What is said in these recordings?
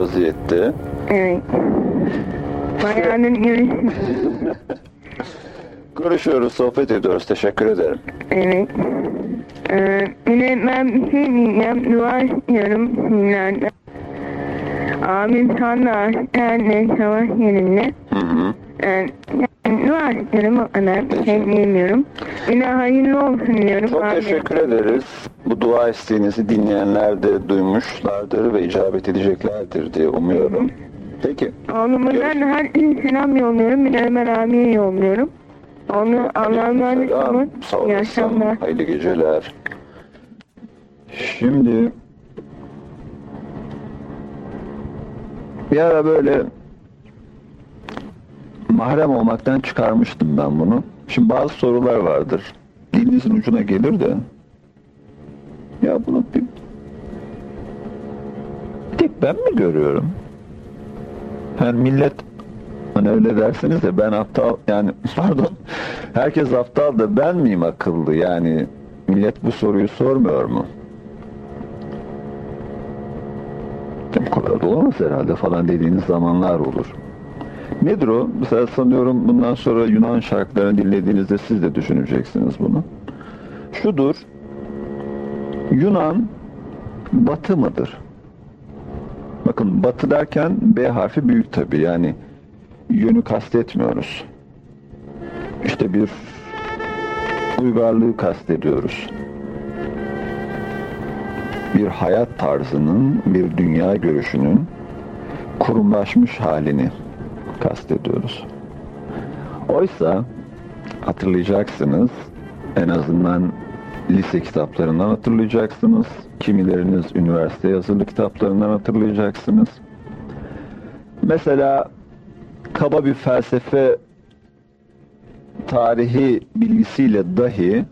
vaziyette. Evet. Bayağıdır görüşmüyoruz. Görüşüyoruz, sohbet ediyoruz. Teşekkür ederim. Evet. Ee, yine ben bir şey diyeceğim. Dua istiyorum sizlerden. Abim sana senle savaş yerinde. Hı hı. Ee, yani Bir şey diyemiyorum. Yine hayırlı olsun diyorum. Çok abi. teşekkür ederiz. Bu dua isteğinizi dinleyenler de duymuşlardır ve icabet edeceklerdir diye umuyorum. Peki. Oğluma ben herkese selam yolluyorum. Bir de Ömer abiye yolluyorum. Onu Allah'a emanet olun. Sağ olasın. Hayırlı geceler. Şimdi bir ara böyle mahrem olmaktan çıkarmıştım ben bunu. Şimdi bazı sorular vardır. Dilinizin ucuna gelir de ya bunu bir, bir tek ben mi görüyorum? Yani millet hani öyle dersiniz de ben aptal yani pardon herkes aptal da ben miyim akıllı yani millet bu soruyu sormuyor mu? Bu kadar da olamaz herhalde falan dediğiniz zamanlar olur. Nedir o? Mesela sanıyorum bundan sonra Yunan şarkılarını dinlediğinizde siz de düşüneceksiniz bunu. Şudur. Yunan batı mıdır? Bakın batı derken B harfi büyük tabi yani yönü kastetmiyoruz. İşte bir uygarlığı kastediyoruz. Bir hayat tarzının, bir dünya görüşünün kurumlaşmış halini kastediyoruz. Oysa hatırlayacaksınız en azından lise kitaplarından hatırlayacaksınız. Kimileriniz üniversite yazılı kitaplarından hatırlayacaksınız. Mesela kaba bir felsefe tarihi bilgisiyle dahi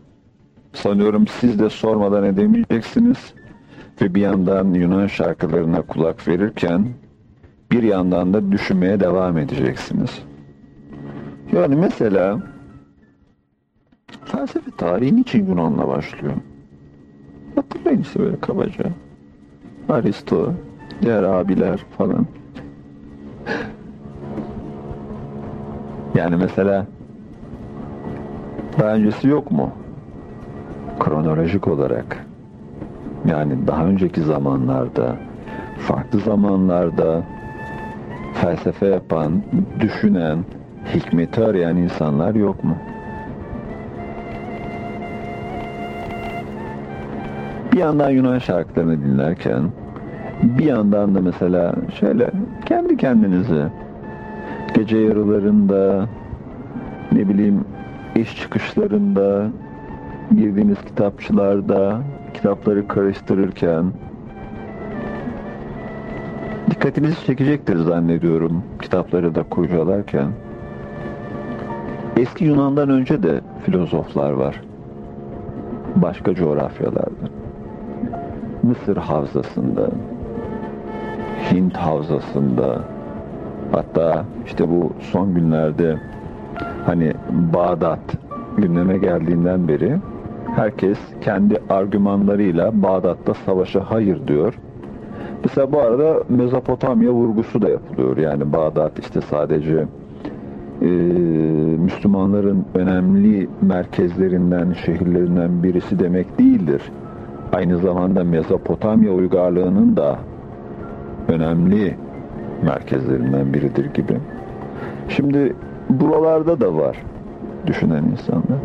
sanıyorum siz de sormadan edemeyeceksiniz ve bir yandan Yunan şarkılarına kulak verirken bir yandan da düşünmeye devam edeceksiniz. Yani mesela felsefe tarihi niçin Yunan'la başlıyor? Hatırlayın işte böyle kabaca. Aristo, diğer abiler falan. Yani mesela daha öncesi yok mu? Kronolojik olarak. Yani daha önceki zamanlarda, farklı zamanlarda felsefe yapan, düşünen, hikmeti arayan insanlar yok mu? Bir yandan Yunan şarkılarını dinlerken, bir yandan da mesela şöyle kendi kendinize gece yarılarında, ne bileyim iş çıkışlarında, girdiğiniz kitapçılarda, kitapları karıştırırken dikkatinizi çekecektir zannediyorum kitapları da kurcalarken. Eski Yunan'dan önce de filozoflar var. Başka coğrafyalarda. Mısır havzasında, Hint havzasında, hatta işte bu son günlerde hani Bağdat gündeme geldiğinden beri herkes kendi argümanlarıyla Bağdat'ta savaşa hayır diyor. Mesela bu arada Mezopotamya vurgusu da yapılıyor. Yani Bağdat işte sadece e, Müslümanların önemli merkezlerinden, şehirlerinden birisi demek değildir. Aynı zamanda Mezopotamya uygarlığının da önemli merkezlerinden biridir gibi. Şimdi buralarda da var düşünen insanlar.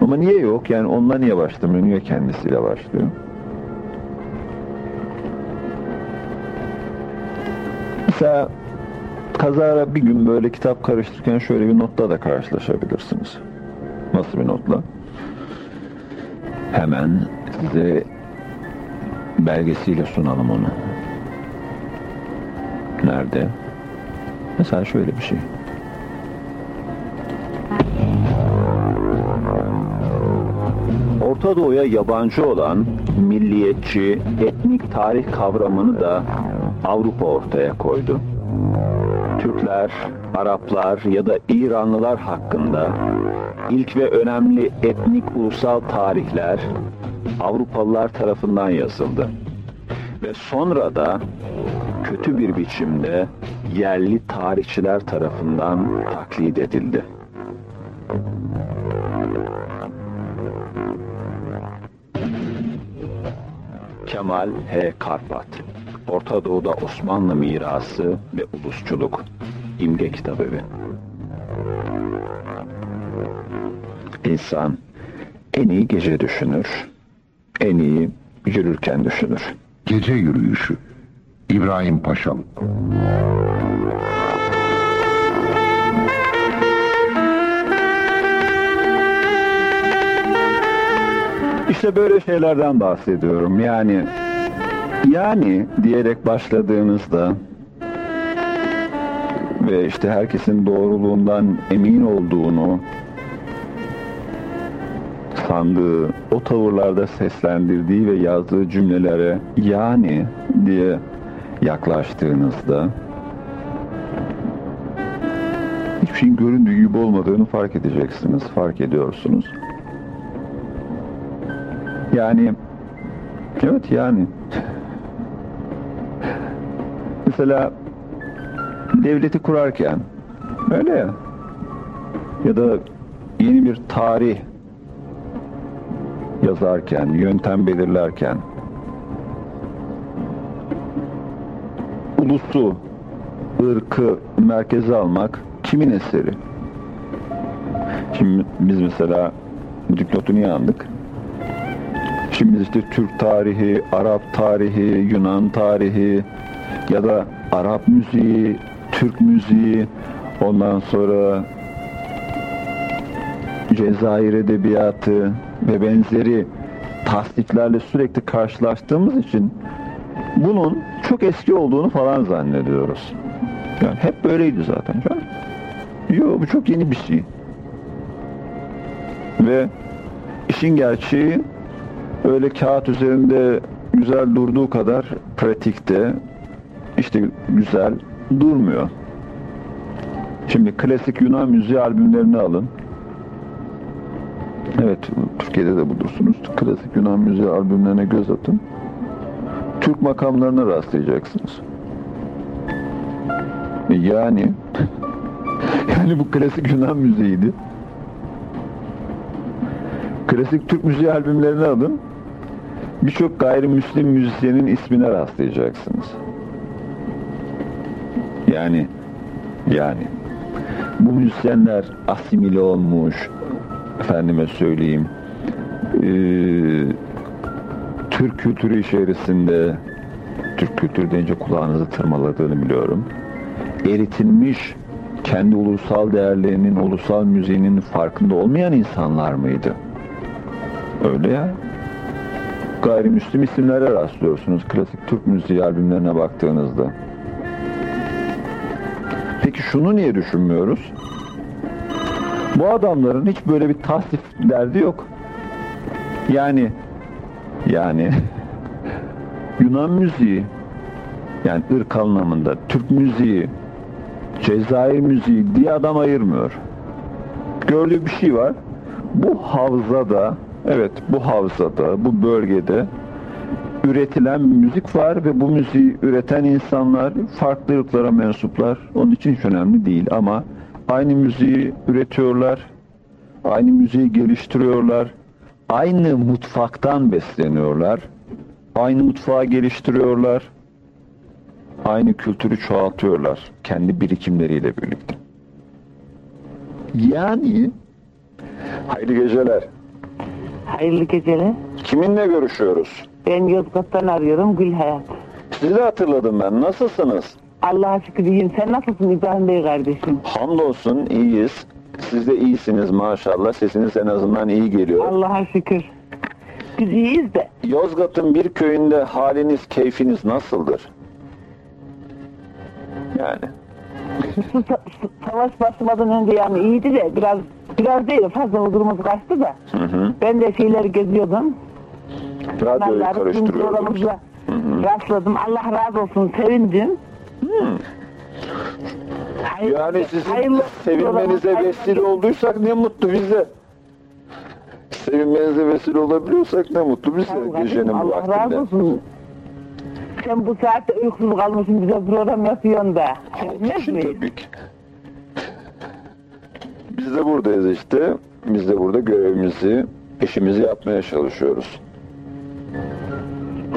Ama niye yok? Yani onunla niye başlamıyor? Niye kendisiyle başlıyor? Mesela kazara bir gün böyle kitap karıştırırken şöyle bir notla da karşılaşabilirsiniz. Nasıl bir notla? Hemen size belgesiyle sunalım onu. Nerede? Mesela şöyle bir şey. Orta Doğu'ya yabancı olan milliyetçi, etnik tarih kavramını da Avrupa ortaya koydu. Türkler, Araplar ya da İranlılar hakkında ilk ve önemli etnik ulusal tarihler Avrupalılar tarafından yazıldı. Ve sonra da kötü bir biçimde yerli tarihçiler tarafından taklit edildi. Kemal H. Karpat Orta Doğu'da Osmanlı mirası ve ulusçuluk İmge Kitabevi İnsan en iyi gece düşünür, en iyi yürürken düşünür. Gece yürüyüşü. İbrahim Paşam. İşte böyle şeylerden bahsediyorum. Yani yani diyerek başladığınızda ve işte herkesin doğruluğundan emin olduğunu sandığı, o tavırlarda seslendirdiği ve yazdığı cümlelere yani diye yaklaştığınızda hiçbir şeyin göründüğü gibi olmadığını fark edeceksiniz, fark ediyorsunuz. Yani evet yani mesela devleti kurarken öyle ya ya da yeni bir tarih yazarken, yöntem belirlerken ulusu, ırkı merkeze almak kimin eseri? Şimdi biz mesela bu dipnotu niye aldık? Şimdi işte Türk tarihi, Arap tarihi, Yunan tarihi ya da Arap müziği, Türk müziği, ondan sonra Cezayir edebiyatı ve benzeri tasdiklerle sürekli karşılaştığımız için bunun çok eski olduğunu falan zannediyoruz. Yani hep böyleydi zaten. Yok bu çok yeni bir şey. Ve işin gerçeği öyle kağıt üzerinde güzel durduğu kadar pratikte işte güzel durmuyor. Şimdi klasik Yunan müziği albümlerini alın. Evet, Türkiye'de de bulursunuz. Klasik Yunan müziği albümlerine göz atın. Türk makamlarına rastlayacaksınız. Yani yani bu klasik Yunan müziğiydi. Klasik Türk müziği albümlerini alın. Birçok gayrimüslim müzisyenin ismine rastlayacaksınız. Yani yani bu müzisyenler asimile olmuş, efendime söyleyeyim, e, Türk kültürü içerisinde, Türk kültürü deyince kulağınızı tırmaladığını biliyorum, eritilmiş, kendi ulusal değerlerinin, ulusal müziğinin farkında olmayan insanlar mıydı? Öyle ya. Gayrimüslim isimlere rastlıyorsunuz klasik Türk müziği albümlerine baktığınızda. Peki şunu niye düşünmüyoruz? Bu adamların hiç böyle bir tasnif derdi yok. Yani yani Yunan müziği yani ırk anlamında Türk müziği Cezayir müziği diye adam ayırmıyor. Gördüğü bir şey var. Bu havzada evet bu havzada bu bölgede üretilen müzik var ve bu müziği üreten insanlar farklı ırklara mensuplar. Onun için hiç önemli değil ama aynı müziği üretiyorlar, aynı müziği geliştiriyorlar, aynı mutfaktan besleniyorlar, aynı mutfağı geliştiriyorlar, aynı kültürü çoğaltıyorlar kendi birikimleriyle birlikte. Yani hayırlı geceler. Hayırlı geceler. Kiminle görüşüyoruz? Ben Yozgat'tan arıyorum Gül Hayat. Sizi hatırladım ben. Nasılsınız? Allah'a şükür iyiyim. Sen nasılsın İbrahim Bey kardeşim? Hamdolsun iyiyiz. Siz de iyisiniz maşallah. Sesiniz en azından iyi geliyor. Allah'a şükür. Biz iyiyiz de. Yozgat'ın bir köyünde haliniz, keyfiniz nasıldır? Yani Şu sa- sa- savaş başlamadan önce yani iyiydi de biraz biraz değil fazla huzurumuz kaçtı da. hı hı. Ben de şeyleri geziyordum. Radyoyu programımıza rastladım. Allah razı olsun sevindim. Hayır- Yani sizin hayırlı- sevinmenize hayırlı- vesile olduysak ne mutlu bize. Sevinmenize vesile olabiliyorsak ne mutlu bize Tabii gecenin bu Allah razı vaktinde. olsun. Sen bu saatte uykusuz kalmışsın bize program yapıyorsun da. Sevinmez Düşün mi? tabii ki. Biz de buradayız işte. Biz de burada görevimizi, işimizi yapmaya çalışıyoruz.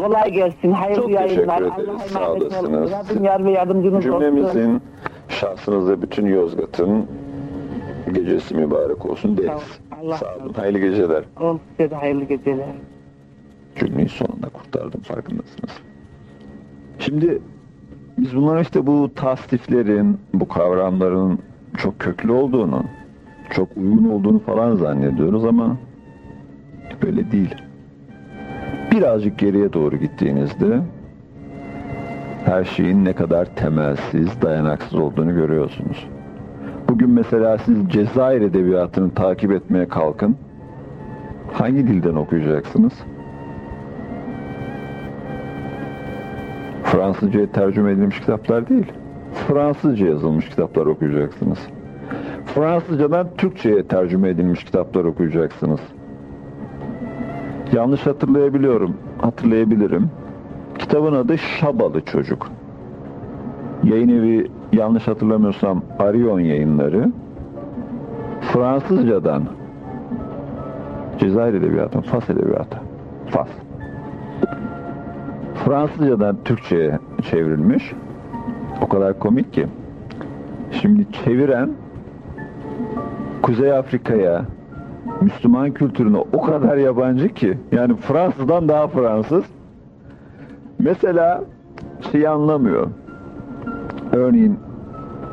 Kolay gelsin. Hayırlı Çok yayınlar. teşekkür ederiz, sağ olasınız. Rabbim yar ve yardımcınız olsun. Cümlemizin şahsınızda bütün Yozgat'ın gecesi mübarek olsun Sağ deriz. Sağ olun. olsun. Hayırlı geceler. Oğlum size de hayırlı geceler. Cümleyi sonunda kurtardım farkındasınız. Şimdi biz bunların işte bu tasdiflerin, bu kavramların çok köklü olduğunu, çok uygun olduğunu falan zannediyoruz ama böyle değil. Birazcık geriye doğru gittiğinizde her şeyin ne kadar temelsiz, dayanaksız olduğunu görüyorsunuz. Bugün mesela siz Cezayir edebiyatını takip etmeye kalkın. Hangi dilden okuyacaksınız? Fransızca'ya tercüme edilmiş kitaplar değil. Fransızca yazılmış kitaplar okuyacaksınız. Fransızcadan Türkçe'ye tercüme edilmiş kitaplar okuyacaksınız. Yanlış hatırlayabiliyorum, hatırlayabilirim. Kitabın adı Şabalı Çocuk. Yayın evi yanlış hatırlamıyorsam Arion yayınları. Fransızcadan Cezayir Edebiyatı, Fas Edebiyatı. Fas. Fransızcadan Türkçe'ye çevrilmiş. O kadar komik ki. Şimdi çeviren Kuzey Afrika'ya Müslüman kültürüne o kadar yabancı ki yani Fransızdan daha Fransız. Mesela şeyi anlamıyor. Örneğin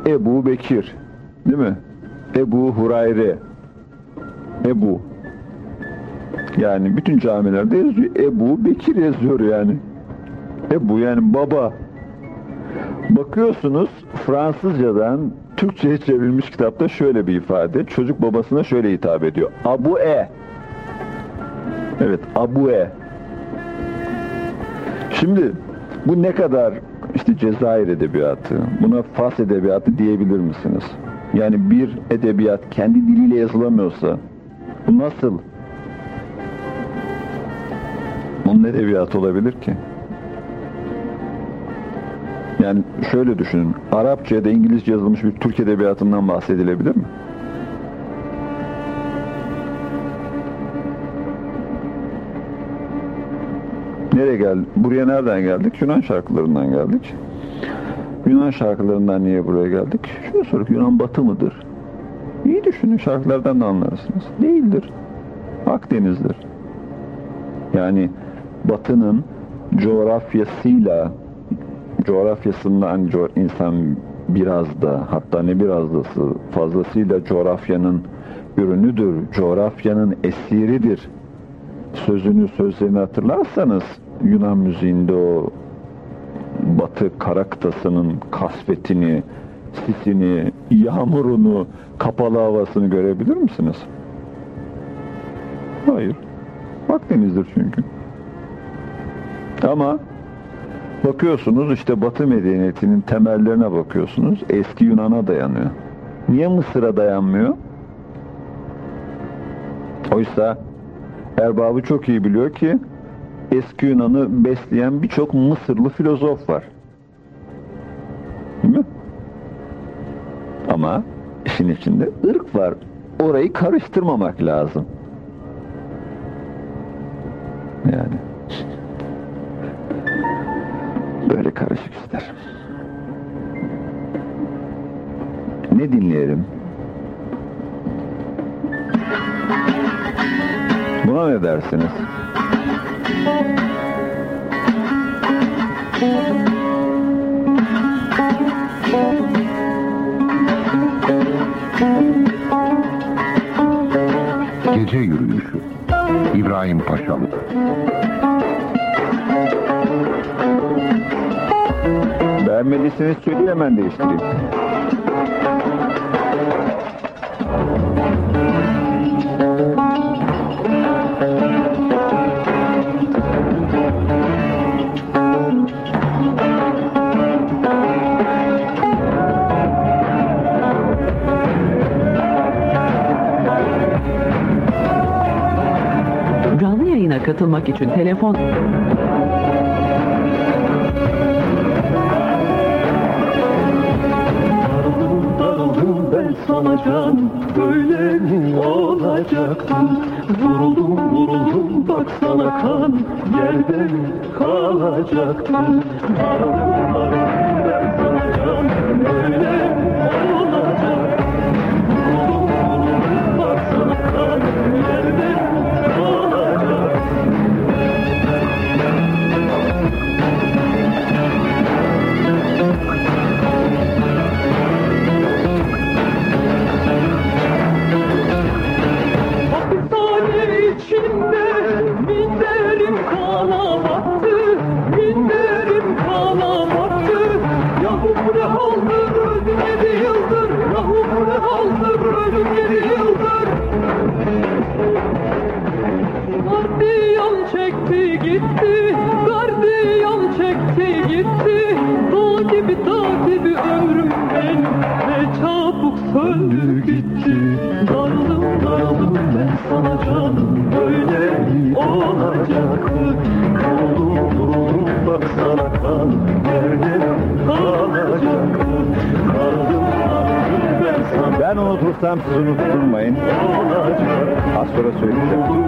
Ebu Bekir değil mi? Ebu Hurayre Ebu yani bütün camilerde yazıyor. Ebu Bekir yazıyor yani. Ebu yani baba. Bakıyorsunuz Fransızcadan Türkçe'ye çevrilmiş kitapta şöyle bir ifade. Çocuk babasına şöyle hitap ediyor. Abu E. Evet, Abu E. Şimdi bu ne kadar işte Cezayir edebiyatı, buna Fas edebiyatı diyebilir misiniz? Yani bir edebiyat kendi diliyle yazılamıyorsa bu nasıl onun edebiyatı olabilir ki? Yani şöyle düşünün. Arapça ya da İngilizce yazılmış bir Türk edebiyatından bahsedilebilir mi? Nereye geldik? Buraya nereden geldik? Yunan şarkılarından geldik. Yunan şarkılarından niye buraya geldik? Şunu sorup Yunan batı mıdır? İyi düşünün şarkılardan da anlarsınız. Değildir. Akdeniz'dir. Yani batının coğrafyasıyla coğrafyasından co- insan biraz da hatta ne biraz dası fazlasıyla coğrafyanın ürünüdür. Coğrafyanın esiridir. Sözünü sözlerini hatırlarsanız Yunan müziğinde o batı karaktasının kasvetini, sisini, yağmurunu, kapalı havasını görebilir misiniz? Hayır. Akdeniz'dir çünkü. Ama bakıyorsunuz işte Batı medeniyetinin temellerine bakıyorsunuz. Eski Yunan'a dayanıyor. Niye Mısır'a dayanmıyor? Oysa erbabı çok iyi biliyor ki eski Yunan'ı besleyen birçok Mısırlı filozof var. Değil mi? Ama işin içinde ırk var. Orayı karıştırmamak lazım. Yani. Böyle karışık işler. Ne dinleyelim? Buna ne dersiniz? Gece yürüyüşü. İbrahim Paşalı. Beğenmediyseniz söyleyin hemen değiştireyim. Canlı yayına katılmak için telefon olacağım Böyle olacaktım Vuruldum vuruldum baksana kan. Yerden kalacaktım Aradım aradım ben sana can Böyle olacaktım Vuruldum vuruldum baksana kan. Yerden kalacaktım Lütfen tuzunuzu durmayın. Az sonra söyleyeceğim.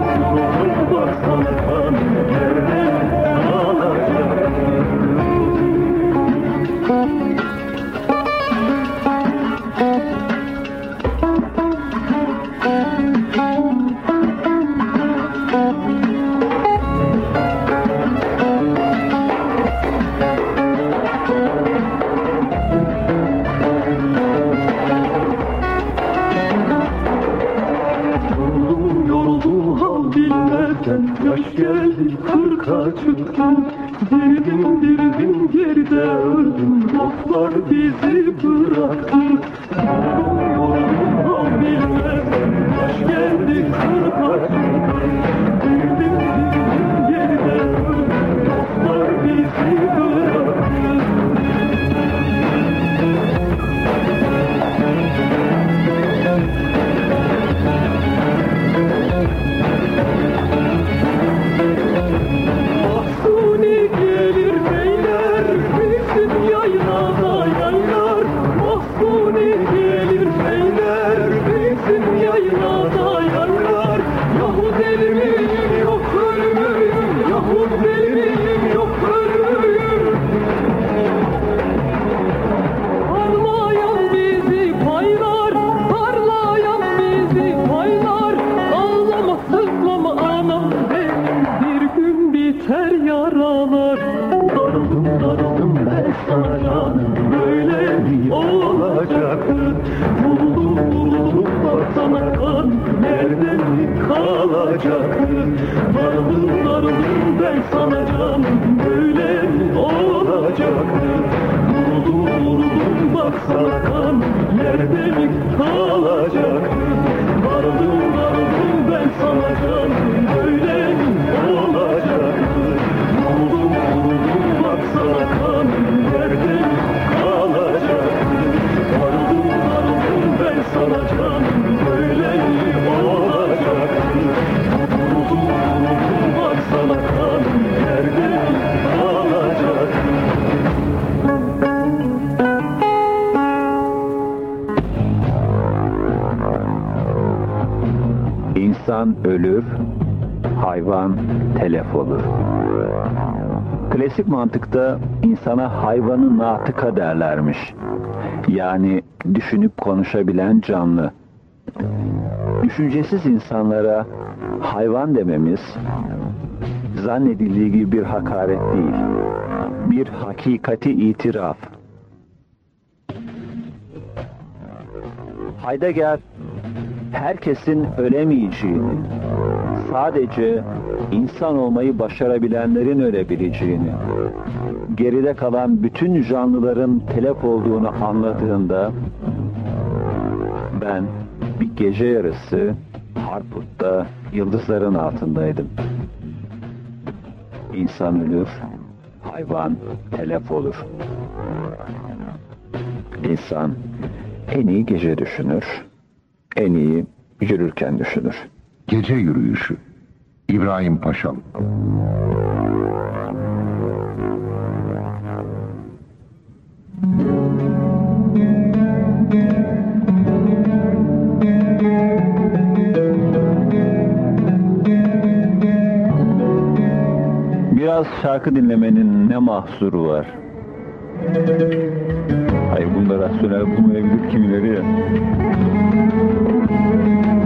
ölür, hayvan telef olur. Klasik mantıkta insana hayvanı natıka derlermiş. Yani düşünüp konuşabilen canlı. Düşüncesiz insanlara hayvan dememiz zannedildiği gibi bir hakaret değil. Bir hakikati itiraf. Heidegger herkesin ölemeyeceğini, sadece insan olmayı başarabilenlerin ölebileceğini, geride kalan bütün canlıların telef olduğunu anladığında ben bir gece yarısı Harput'ta yıldızların altındaydım. İnsan ölür, hayvan telef olur. İnsan en iyi gece düşünür, en iyi yürürken düşünür. Gece yürüyüşü. İbrahim Paşam. Biraz şarkı dinlemenin ne mahsuru var? Hayır bunda rasyonel bulmayabilir kimileri ya. Música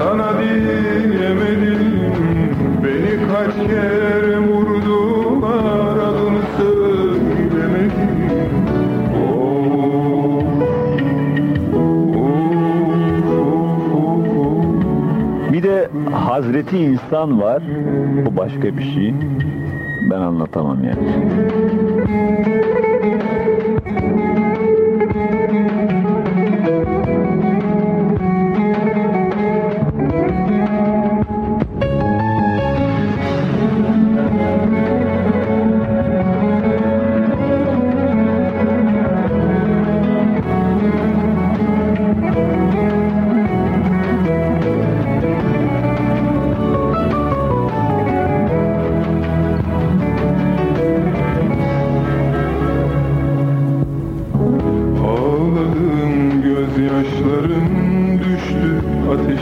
sana diyemedim Beni kaç kere vurdular adını söylemedim Oh, Bir de Hazreti insan var. Bu başka bir şey. Ben anlatamam yani.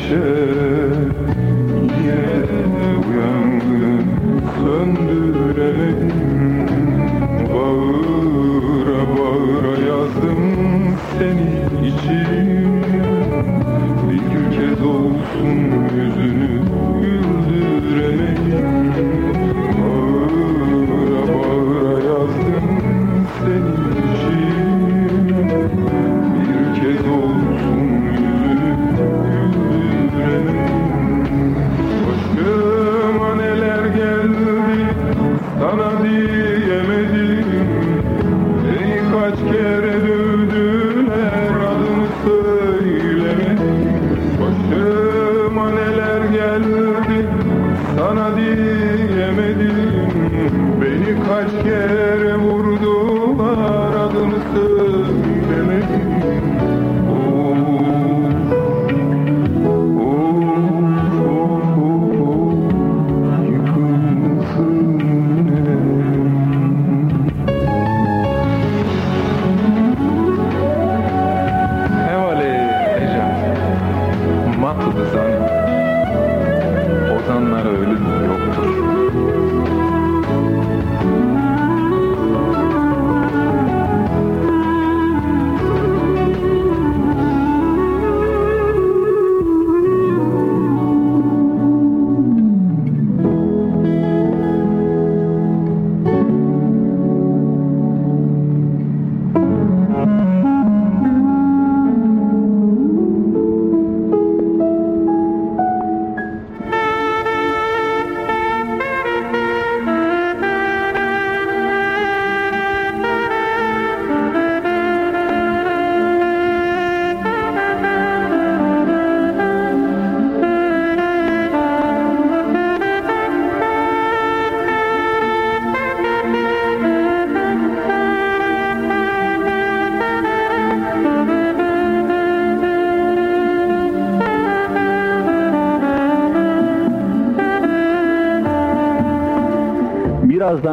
Tschüss.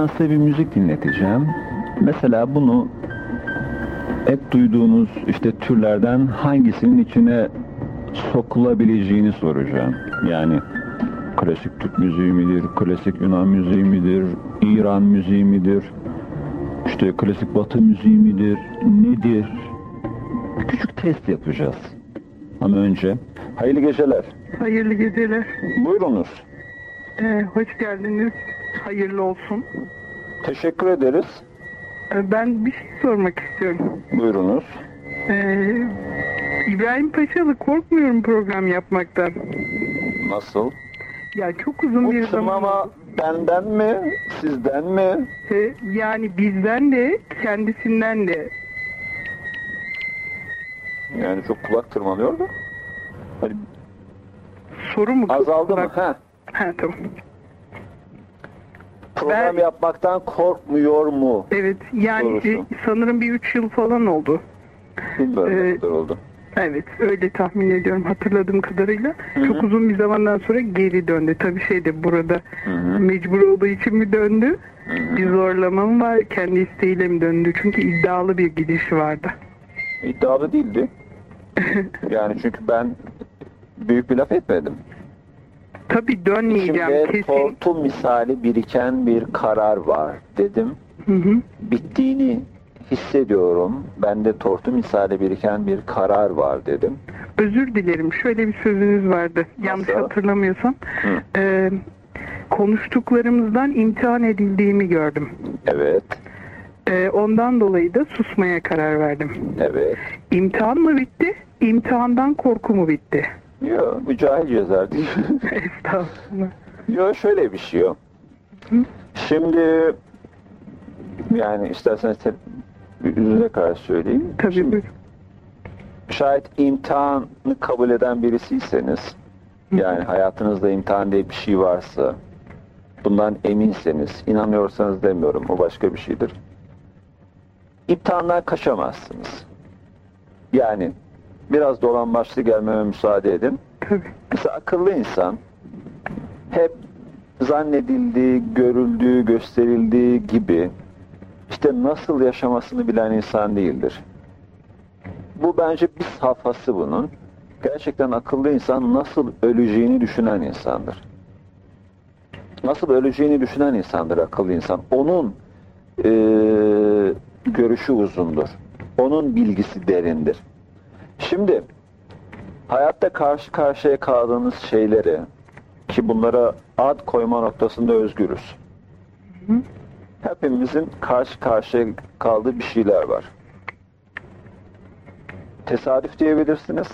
Size bir müzik dinleteceğim. Mesela bunu hep duyduğunuz işte türlerden hangisinin içine sokulabileceğini soracağım. Yani klasik Türk müziği midir, klasik Yunan müziği midir, İran müziği midir, işte klasik Batı müziği midir, nedir? küçük test yapacağız. Ama önce hayırlı geceler. Hayırlı geceler. Buyurunuz. Ee, hoş geldiniz. Hayırlı olsun. Teşekkür ederiz. Ee, ben bir şey sormak istiyorum. Buyurunuz. Ee, İbrahim Paşalı korkmuyorum program yapmaktan. Nasıl? Ya çok uzun bir Bu zaman. tınlama benden mi, sizden mi? Ee, yani bizden de kendisinden de. Yani çok kulak tırmalıyor da. Hani Soru mu? azaldı mı? Bak- Ha. Ha tamam. Program Ben- yapmaktan korkmuyor mu? Evet yani Sorusu. sanırım bir üç yıl falan oldu. Bilmiyorum Ee, oldu. Evet öyle tahmin ediyorum hatırladığım kadarıyla. Çok uzun bir zamandan sonra geri döndü. Tabii şey de burada mecbur olduğu için mi döndü? Bir zorlama mı var? Kendi isteğiyle mi döndü? Çünkü iddialı bir gidişi vardı. İddialı değildi. yani çünkü ben büyük bir laf etmedim. Tabii dönmeyeceğim Şimdi kesin. tortu misali biriken bir karar var dedim. Hı hı. Bittiğini hissediyorum. Bende tortu misali biriken bir karar var dedim. Özür dilerim. Şöyle bir sözünüz vardı. Yanlış hatırlamıyorsam. Hı. Ee, konuştuklarımızdan imtihan edildiğimi gördüm. Evet, Ee, ondan dolayı da susmaya karar verdim. evet. İmtihan mı bitti? İmtihandan korku mu bitti? Yok, bu cahil yazar değil. Estağfurullah. Yok şöyle bir şey yok. Şimdi yani isterseniz tek yüzüne karşı söyleyeyim. Tabii Şimdi, buyurun. şayet imtihanı kabul eden birisiyseniz yani hayatınızda imtihan diye bir şey varsa bundan eminseniz, inanıyorsanız demiyorum o başka bir şeydir. İmtihandan kaçamazsınız. Yani biraz dolambaçlı gelmeme müsaade edin. Mesela akıllı insan hep zannedildiği, görüldüğü, gösterildiği gibi işte nasıl yaşamasını bilen insan değildir. Bu bence bir safhası bunun. Gerçekten akıllı insan nasıl öleceğini düşünen insandır. Nasıl öleceğini düşünen insandır akıllı insan. Onun eee, görüşü uzundur. Onun bilgisi derindir. Şimdi hayatta karşı karşıya kaldığınız şeyleri ki bunlara ad koyma noktasında özgürüz. Hepimizin karşı karşıya kaldığı bir şeyler var. Tesadüf diyebilirsiniz,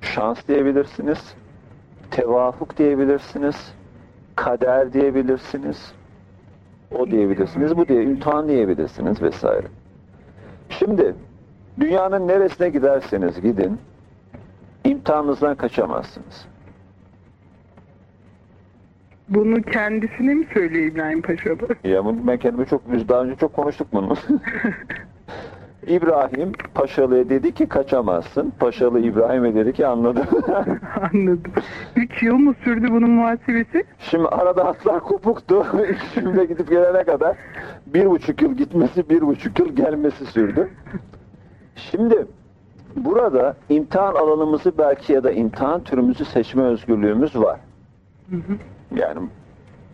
şans diyebilirsiniz, tevafuk diyebilirsiniz, kader diyebilirsiniz, o diyebilirsiniz, bu diye, imtihan diyebilirsiniz vesaire. Şimdi dünyanın neresine giderseniz gidin, imtihanınızdan kaçamazsınız. Bunu kendisine mi söylüyor İbrahim Paşalı? Ya bunu ben kendime çok biz daha önce çok konuştuk bunu. İbrahim Paşalı'ya dedi ki kaçamazsın. Paşalı İbrahim'e dedi ki anladım. Anladım. Üç yıl mı sürdü bunun muhasebesi? Şimdi arada hatlar kopuktu. Şimdi gidip gelene kadar bir buçuk yıl gitmesi, bir buçuk yıl gelmesi sürdü. Şimdi burada imtihan alanımızı belki ya da imtihan türümüzü seçme özgürlüğümüz var. Yani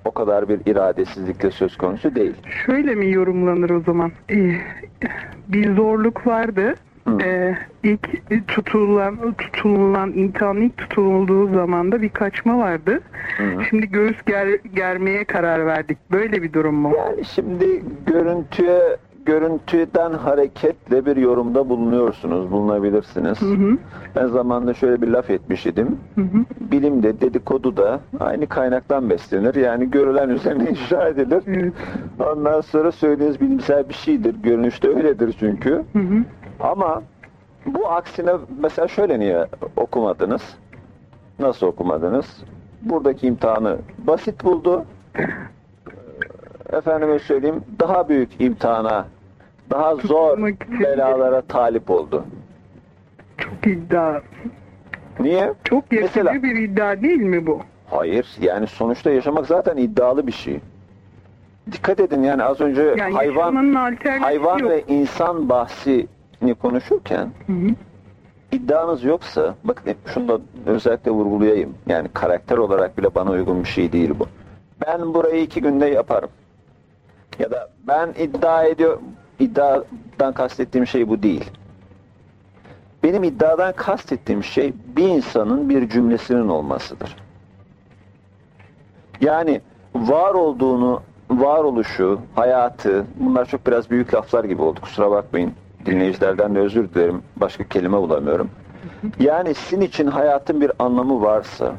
o kadar bir iradesizlikle söz konusu değil. Şöyle mi yorumlanır o zaman? Ee, bir zorluk vardı. Hı. Ee, ilk tutulan, tutulan imtihan ilk tutulduğu zaman da bir kaçma vardı. Şimdi göğüs ger, germeye karar verdik. Böyle bir durum mu? Yani şimdi görüntüye görüntüden hareketle bir yorumda bulunuyorsunuz, bulunabilirsiniz. Hı hı. Ben zamanında şöyle bir laf etmiş idim. Hı hı. Bilim de dedikodu da aynı kaynaktan beslenir. Yani görülen üzerine inşa edilir. Evet. Ondan sonra söylediğiniz bilimsel bir şeydir. Görünüşte öyledir çünkü. Hı hı. Ama bu aksine mesela şöyle niye okumadınız? Nasıl okumadınız? Buradaki imtihanı basit buldu. Efendime söyleyeyim daha büyük imtihana, daha zor Tutulmak için. belalara talip oldu. Çok iddia. Niye? Çok yakıcı Mesela- bir iddia değil mi bu? Hayır. Yani sonuçta yaşamak zaten iddialı bir şey. Dikkat edin yani az önce Yani hayvan yaşamanın alternatifi hayvan yok. ve insan bahsini konuşurken Hı hı. iddianız yoksa bakın şunu da özellikle vurgulayayım. Yani karakter olarak bile bana uygun bir şey değil bu. Ben burayı iki günde yaparım. Ya da ben iddia ediyor iddiadan kastettiğim şey bu değil. Benim iddiadan kastettiğim şey bir insanın bir cümlesinin olmasıdır. Yani var olduğunu, varoluşu, hayatı, bunlar çok biraz büyük laflar gibi oldu. Kusura bakmayın. Dinleyicilerden de özür dilerim. Başka kelime bulamıyorum. Yani sizin için hayatın bir anlamı varsa,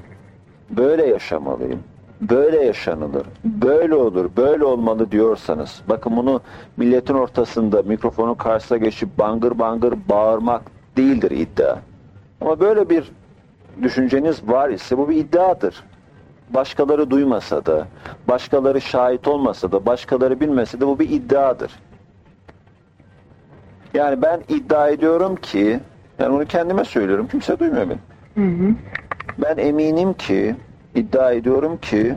böyle yaşamalıyım, böyle yaşanılır, böyle olur, böyle olmalı diyorsanız, bakın bunu milletin ortasında mikrofonun karşısına geçip bangır bangır bağırmak değildir iddia. Ama böyle bir düşünceniz var ise bu bir iddiadır. Başkaları duymasa da, başkaları şahit olmasa da, başkaları bilmese de bu bir iddiadır. Yani ben iddia ediyorum ki, yani bunu kendime söylüyorum, kimse duymuyor beni. Ben eminim ki, iddia ediyorum ki